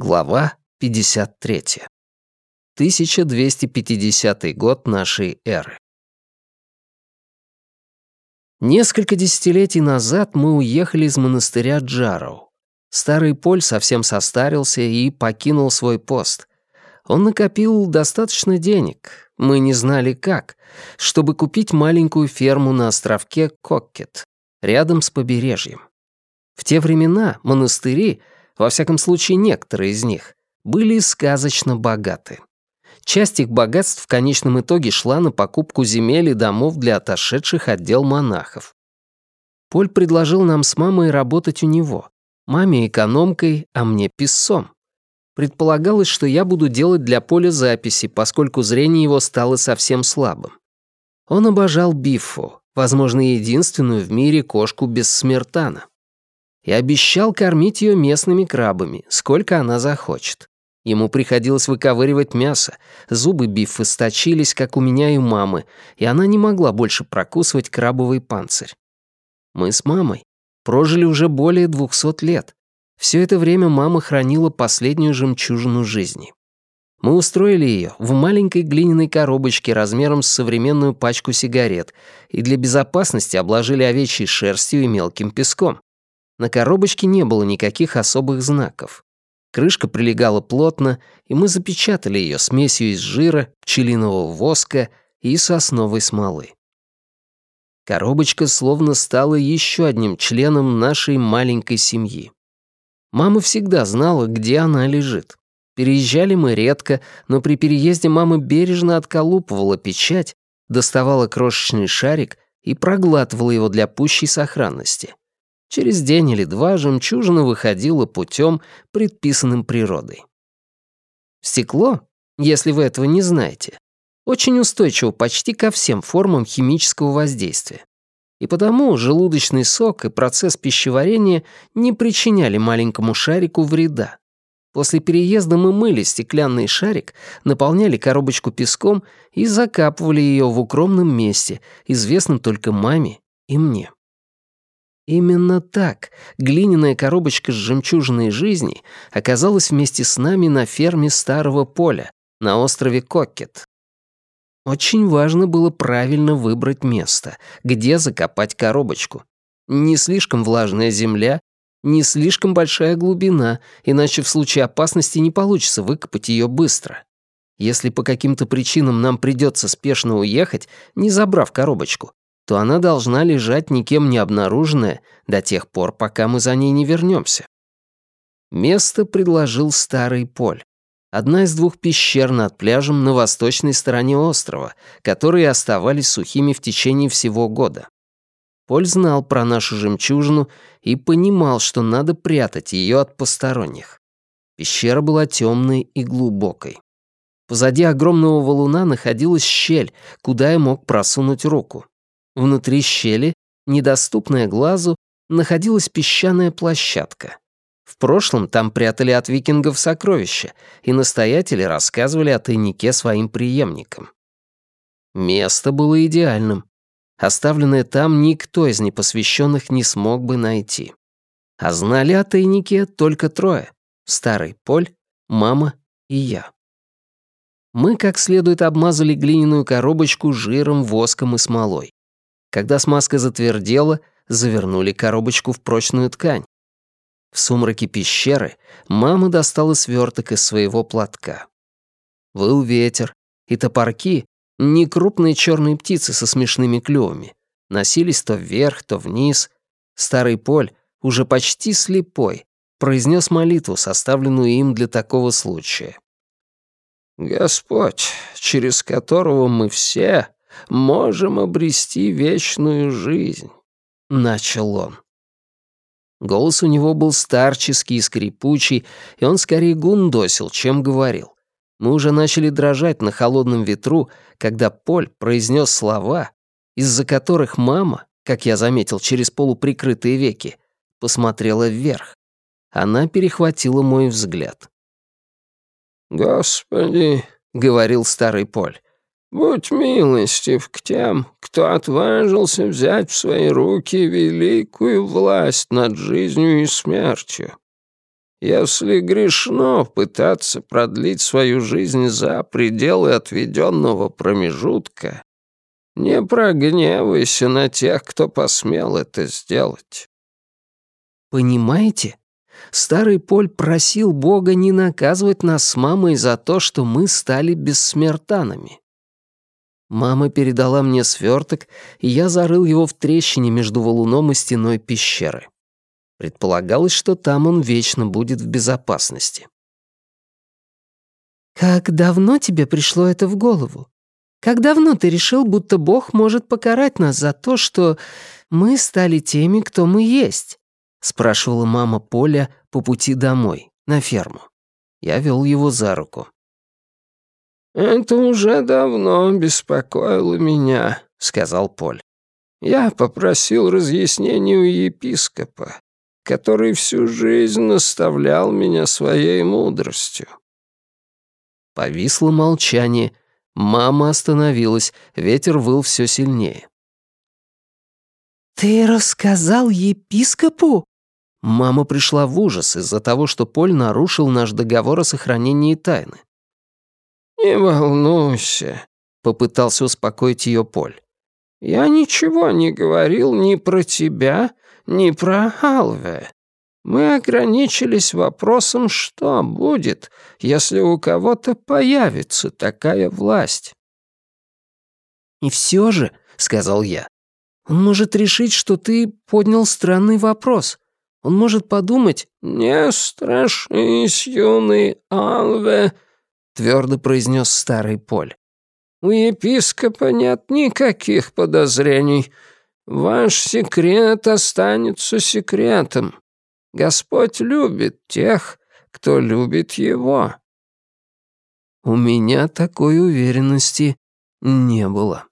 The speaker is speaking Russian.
Глава 53. 1250 год нашей эры. Несколько десятилетий назад мы уехали из монастыря Джароу. Старый Поль совсем состарился и покинул свой пост. Он накопил достаточно денег, мы не знали как, чтобы купить маленькую ферму на островке Коккет, рядом с побережьем. В те времена монастыри — во всяком случае некоторые из них, были сказочно богаты. Часть их богатств в конечном итоге шла на покупку земель и домов для отошедших отдел монахов. Поль предложил нам с мамой работать у него, маме экономкой, а мне писцом. Предполагалось, что я буду делать для Поля записи, поскольку зрение его стало совсем слабым. Он обожал Биффу, возможно, единственную в мире кошку без смертана и обещал кормить ее местными крабами, сколько она захочет. Ему приходилось выковыривать мясо, зубы Биффы сточились, как у меня и у мамы, и она не могла больше прокусывать крабовый панцирь. Мы с мамой прожили уже более двухсот лет. Все это время мама хранила последнюю жемчужину жизни. Мы устроили ее в маленькой глиняной коробочке размером с современную пачку сигарет и для безопасности обложили овечьей шерстью и мелким песком. На коробочке не было никаких особых знаков. Крышка прилегала плотно, и мы запечатали ее смесью из жира, пчелиного воска и сосновой смолы. Коробочка словно стала еще одним членом нашей маленькой семьи. Мама всегда знала, где она лежит. Переезжали мы редко, но при переезде мама бережно отколупывала печать, доставала крошечный шарик и проглатывала его для пущей сохранности. Через день или два жемчужина выходила путем, предписанным природой. Стекло, если вы этого не знаете, очень устойчиво почти ко всем формам химического воздействия. И потому желудочный сок и процесс пищеварения не причиняли маленькому шарику вреда. После переезда мы мыли стеклянный шарик, наполняли коробочку песком и закапывали ее в укромном месте, известном только маме и мне. Именно так глиняная коробочка с жемчужиной жизни оказалась вместе с нами на ферме Старого Поля на острове Кокет. Очень важно было правильно выбрать место, где закопать коробочку. Не слишком влажная земля, не слишком большая глубина, иначе в случае опасности не получится выкопать ее быстро. Если по каким-то причинам нам придется спешно уехать, не забрав коробочку, то она должна лежать никем не обнаруженная до тех пор, пока мы за ней не вернемся. Место предложил Старый Поль. Одна из двух пещер над пляжем на восточной стороне острова, которые оставались сухими в течение всего года. Поль знал про нашу жемчужину и понимал, что надо прятать ее от посторонних. Пещера была темной и глубокой. Позади огромного валуна находилась щель, куда я мог просунуть руку. Внутри щели, недоступная глазу, находилась песчаная площадка. В прошлом там прятали от викингов сокровища, и настоятели рассказывали о тайнике своим преемникам. Место было идеальным. Оставленное там никто из непосвященных не смог бы найти. А знали о тайнике только трое — старый Поль, мама и я. Мы как следует обмазали глиняную коробочку жиром, воском и смолой. Когда смазка затвердела, завернули коробочку в прочную ткань. В сумраке пещеры мама достала сверток из своего платка. Выл ветер, и топорки, не крупные черные птицы со смешными клювами, носились то вверх, то вниз. Старый Поль, уже почти слепой, произнес молитву, составленную им для такого случая. «Господь, через которого мы все можем обрести вечную жизнь», — начал он. Голос у него был старческий и скрипучий, и он скорее гундосил, чем говорил. Мы уже начали дрожать на холодном ветру, когда Поль произнес слова, из-за которых мама, как я заметил через полуприкрытые веки, посмотрела вверх. Она перехватила мой взгляд. «Господи», — говорил старый Поль, Будь милостив к тем, кто отважился взять в свои руки великую власть над жизнью и смертью. Если грешно пытаться продлить свою жизнь за пределы отведенного промежутка, не прогневайся на тех, кто посмел это сделать. Понимаете? Старый Поль просил Бога не наказывать нас с мамой за то, что мы стали бессмертанами. Мама передала мне сверток, и я зарыл его в трещине между валуном и стеной пещеры. Предполагалось, что там он вечно будет в безопасности. «Как давно тебе пришло это в голову? Как давно ты решил, будто Бог может покарать нас за то, что мы стали теми, кто мы есть?» — спрашивала мама Поля по пути домой, на ферму. Я вел его за руку. «Это уже давно беспокоило меня», — сказал Поль. «Я попросил разъяснений у епископа, который всю жизнь наставлял меня своей мудростью». Повисло молчание. Мама остановилась, ветер выл все сильнее. «Ты рассказал епископу?» Мама пришла в ужас из-за того, что Поль нарушил наш договор о сохранении тайны. «Не волнуйся», — попытался успокоить ее Поль. «Я ничего не говорил ни про тебя, ни про Алве. Мы ограничились вопросом, что будет, если у кого-то появится такая власть». «И все же», — сказал я, — «он может решить, что ты поднял странный вопрос. Он может подумать...» «Не страшись, юный Алве», твердо произнес старый Поль. «У епископа нет никаких подозрений. Ваш секрет останется секретом. Господь любит тех, кто любит его». У меня такой уверенности не было.